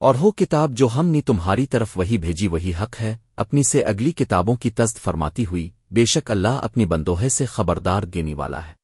اور ہو کتاب جو ہم نے تمہاری طرف وہی بھیجی، وہی حق ہے، اپنی سے اگلی کتابوں کی تزد فرماتی ہوئی، بے شک اللہ اپنی بندوہے سے خبردار گینے والا ہے۔